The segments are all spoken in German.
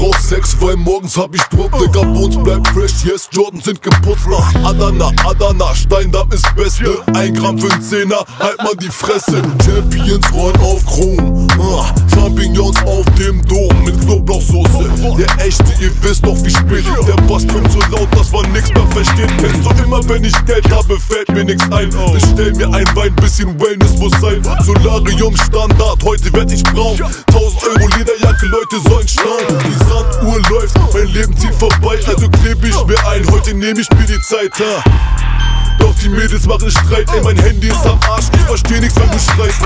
Flex, weil morgens hab ich Druck, Digga, Bones bleibt fresh, yes, Jordan sind geputzt, Adana, Adana, Steindamm ist Beste, ein Gramm für einen Zehner, halt mal die Fresse, Champions rollen auf Chrom, ah, Champignons auf dem Dom mit Knoblauchsoße, der echte, ihr wisst doch wie spät, der Bass kommt so laut, dass man nix mehr versteht, kennst du immer, wenn ich Geld habe, fällt mir nix ein, bestell mir ein Wein, bisschen Wellness muss sein, Solarium Standard, heute werd ich braun, 1000 Euro Lederjacke, Leute sollen staunen, Sanduhr läuft, mein Leben zieht vorbei, also kleb ich mir ein, heute nehm ich mir die Zeit, ha. Doch die Mädels machen Streit, ey, mein Handy ist am Arsch, ich versteh nix, wenn du schreist.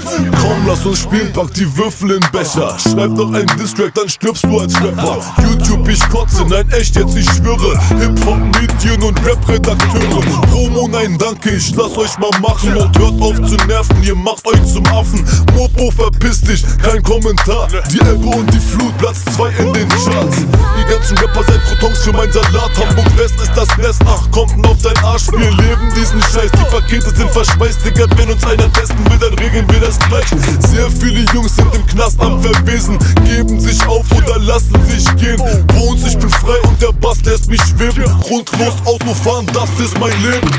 Fotzen! Komm, lass uns spielen, pack die Würfel in Becher. Schreib doch einen Distrack, dann stirbst du als Rapper. YouTube, ich kotze, nein, echt jetzt, ich schwöre. Hip-Hop, Medien und Rap-Redakteure. Promo, nein, danke, ich lass euch mal machen. Und hört auf zu nerven, ihr macht euch zum Affen. Mopo, verpiss dich, kein Kommentar. Die Elbe und die Flut, Platz 2 in den Charts. Die ganzen Rapper seid Protons für mein Salat. Hamburg West ist das Nest, ach, kommt auf dein Arsch. Wir leben diesen Scheiß, die Pakete sind verschweißt, Digga. Wenn uns einer testen will, dann regeln wir das gleich. Sehr viele Jungs sind im Knast am Verwesen, geben sich auf oder lassen sich gehen. Bones, ich bin frei und der Bass lässt mich schweben. Grundlos Auto fahren, das ist mein Leben.